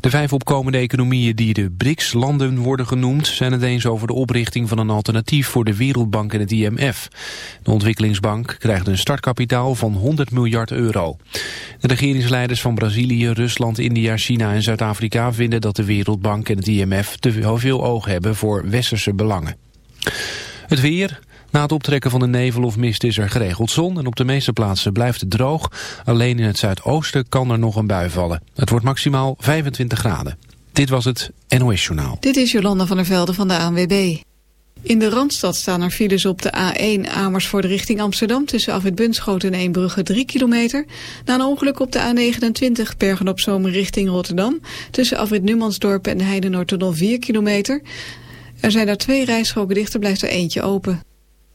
De vijf opkomende economieën die de BRICS-landen worden genoemd... zijn het eens over de oprichting van een alternatief voor de Wereldbank en het IMF. De ontwikkelingsbank krijgt een startkapitaal van 100 miljard euro. De regeringsleiders van Brazilië, Rusland, India, China en Zuid-Afrika... vinden dat de Wereldbank en het IMF te veel oog hebben voor westerse belangen. Het weer, na het optrekken van de nevel of mist is er geregeld zon en op de meeste plaatsen blijft het droog. Alleen in het zuidoosten kan er nog een bui vallen. Het wordt maximaal 25 graden. Dit was het NOS Journaal. Dit is Jolanda van der Velde van de ANWB. In de Randstad staan er files op de A1 Amersfoort richting Amsterdam... tussen Afwit Bunschoten en Eembrugge 3 kilometer. Na een ongeluk op de A29 Bergen op Zomer richting Rotterdam... tussen Afwit Numansdorp en Heidenoordtunnel 4 kilometer. Er zijn daar twee rijstroken dichter, blijft er eentje open.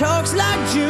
Talks like June.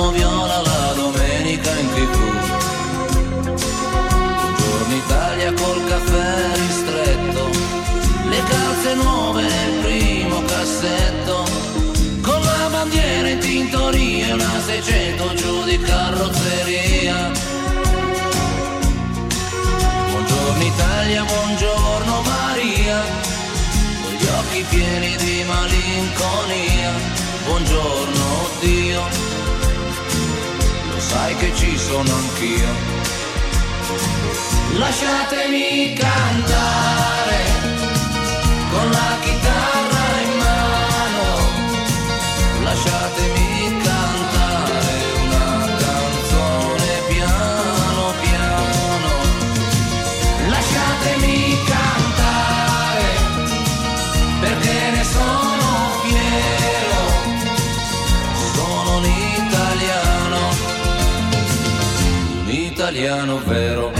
l'amo viola la domenica in tv. Buongiorno Italia col caffè ristretto, le calze nuove nel primo cassetto, con la bandiera in tintoria e una 600 giù di carrozzeria. Buongiorno Italia, buongiorno Maria, con gli occhi pieni di malinconia. Buongiorno Dio, sai che ci sono anch'io. Lasciatemi cantare con la chitarra italiano vero.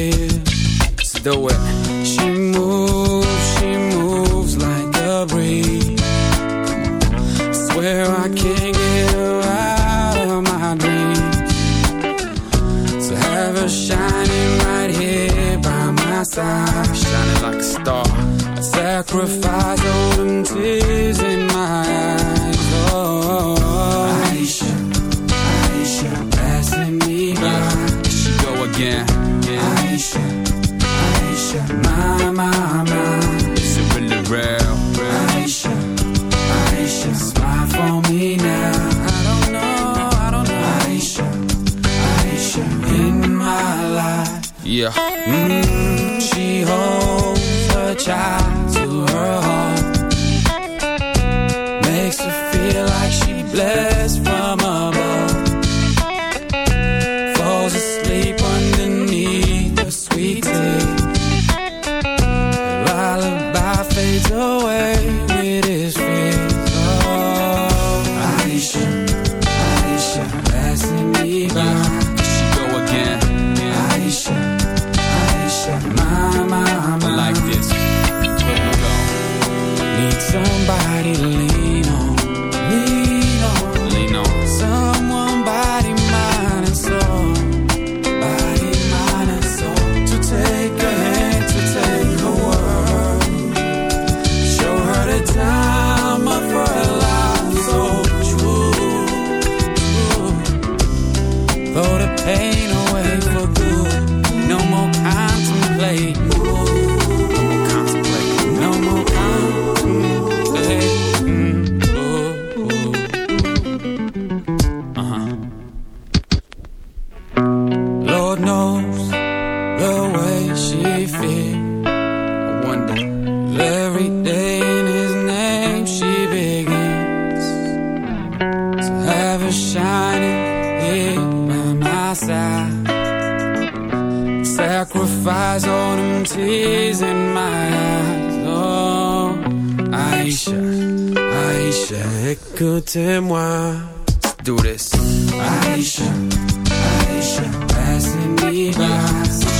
do it. She moves, she moves like a breeze. I swear I can't get her out of my dreams. So have her shining right here by my side, shining like a star. I'd sacrifice. Aisha, smile for me now. I don't know, Aisha, Aisha, in my life. Yeah. Mm, she holds her child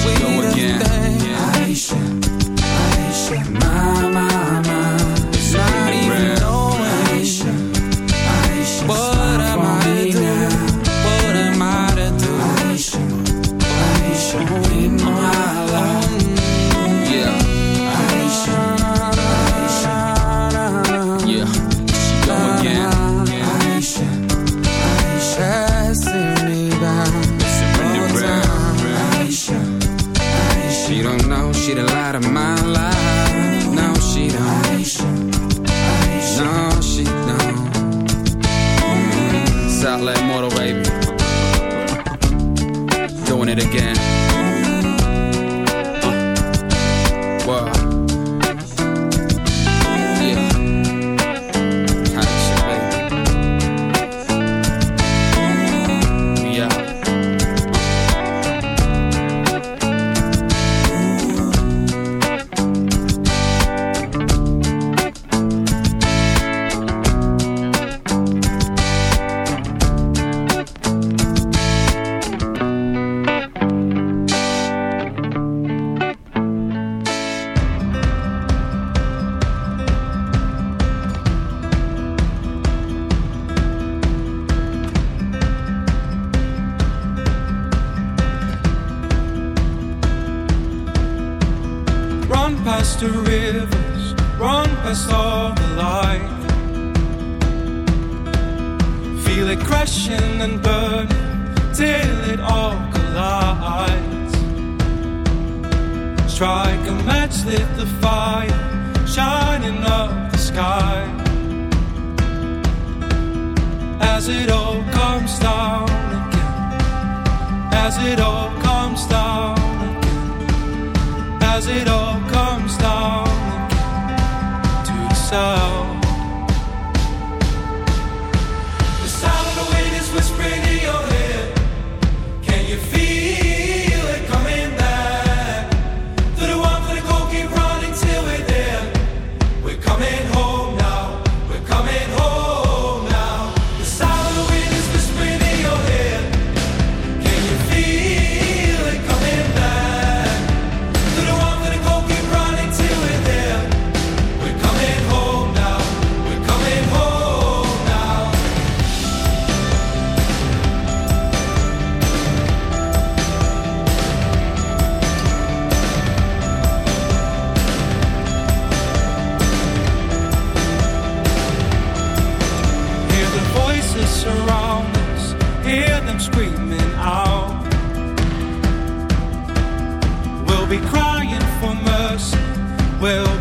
go again. as it all comes down again, as it all comes down again, as it all comes down again. To the sound.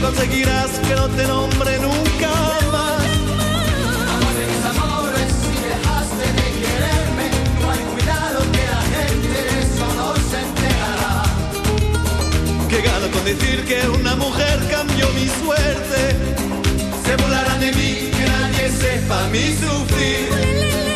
conseguirás que no te nombre nunca más. Amores, amores, si dejaste de quererme, ten cuidado que la gente de no se enterará. Que gano con decir que una mujer cambió mi suerte. Se burlarán de mí, que nadie sepa mi sufrir.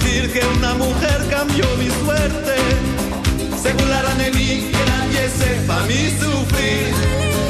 sentir que una mujer cambió mi suerte. Se burlarán de mí, que nadie sepa mi sufrir.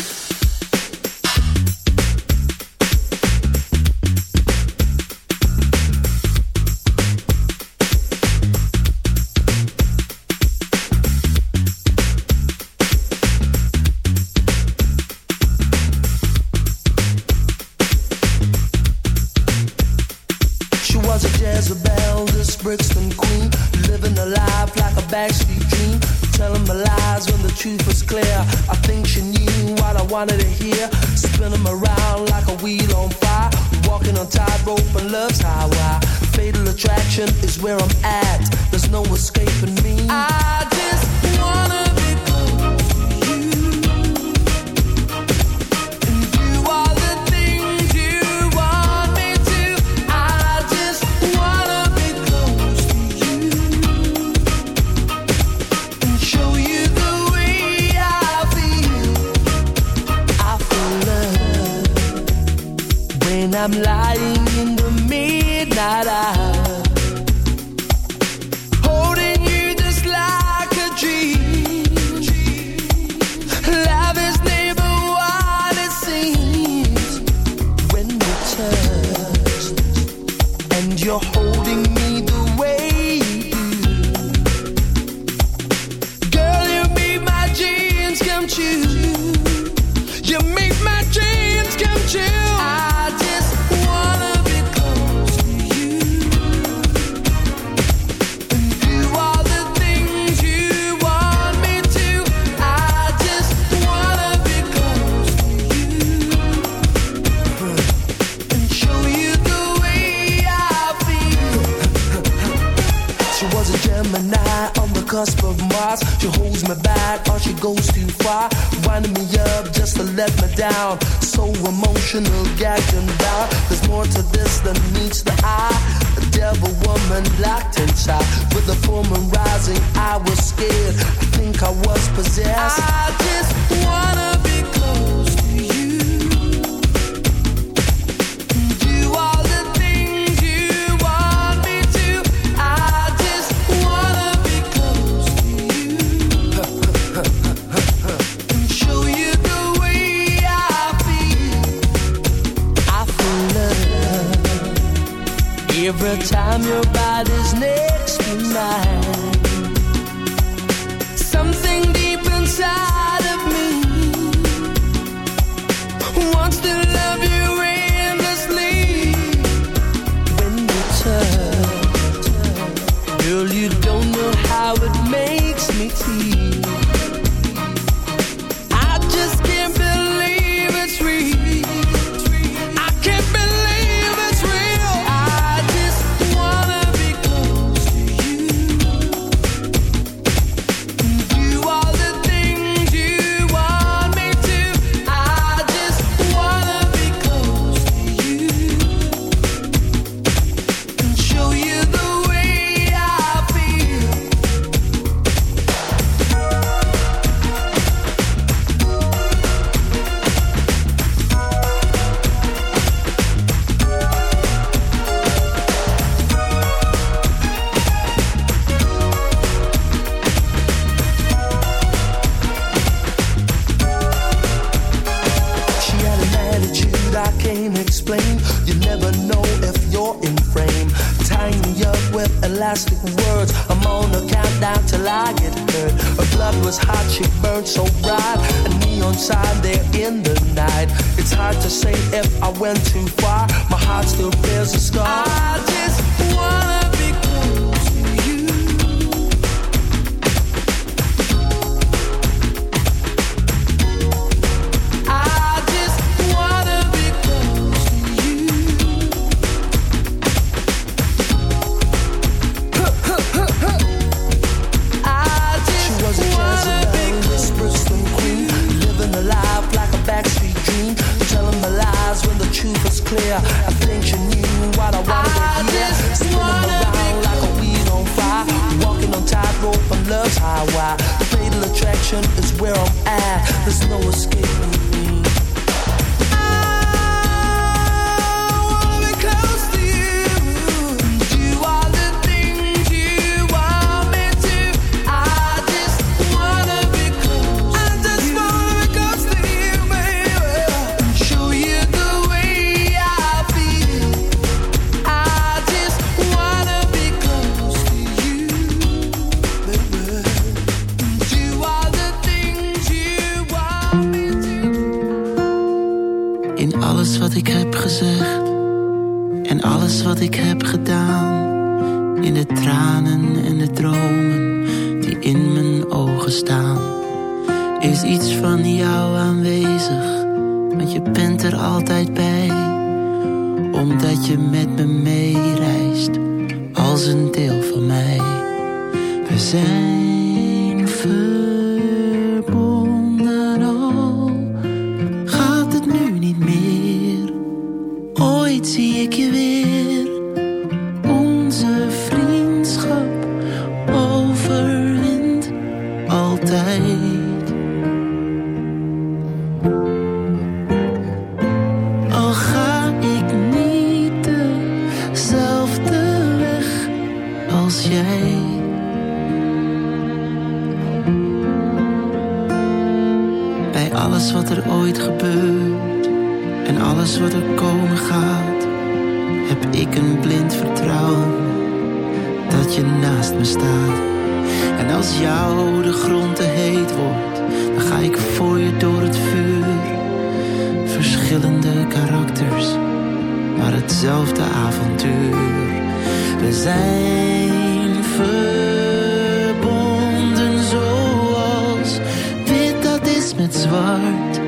Met zwart.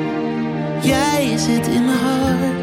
Jij zit in mijn hart.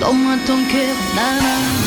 Donne-moi ton cœur, nanana.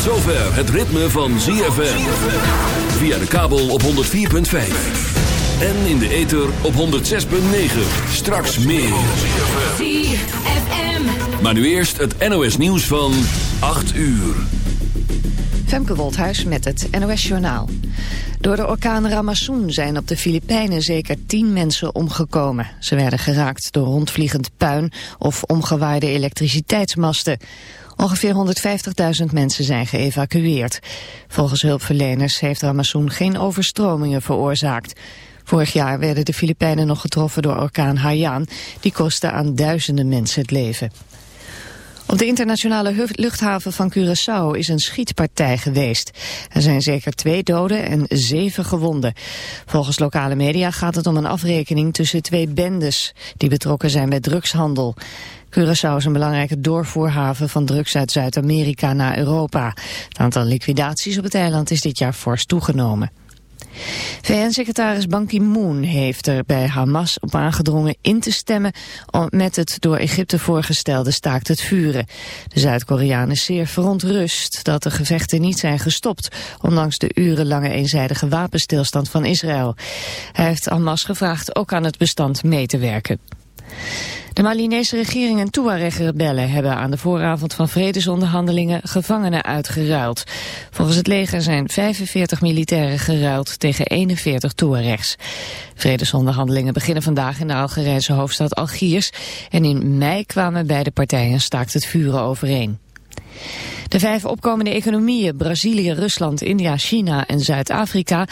Zomer het ritme van ZFM. Via de kabel op 104.5. En in de ether op 106.9. Straks meer. ZFM. Maar nu eerst het NOS nieuws van 8 uur. Femke Wolthuis met het NOS Journaal. Door de orkaan Ramazoen zijn op de Filipijnen zeker tien mensen omgekomen. Ze werden geraakt door rondvliegend puin of omgewaaide elektriciteitsmasten. Ongeveer 150.000 mensen zijn geëvacueerd. Volgens hulpverleners heeft Ramazoen geen overstromingen veroorzaakt. Vorig jaar werden de Filipijnen nog getroffen door orkaan Haiyan. Die kostte aan duizenden mensen het leven. Op de internationale luchthaven van Curaçao is een schietpartij geweest. Er zijn zeker twee doden en zeven gewonden. Volgens lokale media gaat het om een afrekening tussen twee bendes... die betrokken zijn bij drugshandel. Curaçao is een belangrijke doorvoerhaven van drugs uit Zuid-Amerika naar Europa. Het aantal liquidaties op het eiland is dit jaar fors toegenomen. VN-secretaris Ban Ki-moon heeft er bij Hamas op aangedrongen in te stemmen met het door Egypte voorgestelde staakt het vuren. De Zuid-Koreaan is zeer verontrust dat de gevechten niet zijn gestopt, ondanks de urenlange eenzijdige wapenstilstand van Israël. Hij heeft Hamas gevraagd ook aan het bestand mee te werken. De Malinese regering en Tuareg-rebellen hebben aan de vooravond van vredesonderhandelingen gevangenen uitgeruild. Volgens het leger zijn 45 militairen geruild tegen 41 Tuaregs. Vredesonderhandelingen beginnen vandaag in de Algerijnse hoofdstad Algiers en in mei kwamen beide partijen staakt het vuren overeen. De vijf opkomende economieën, Brazilië, Rusland, India, China en Zuid-Afrika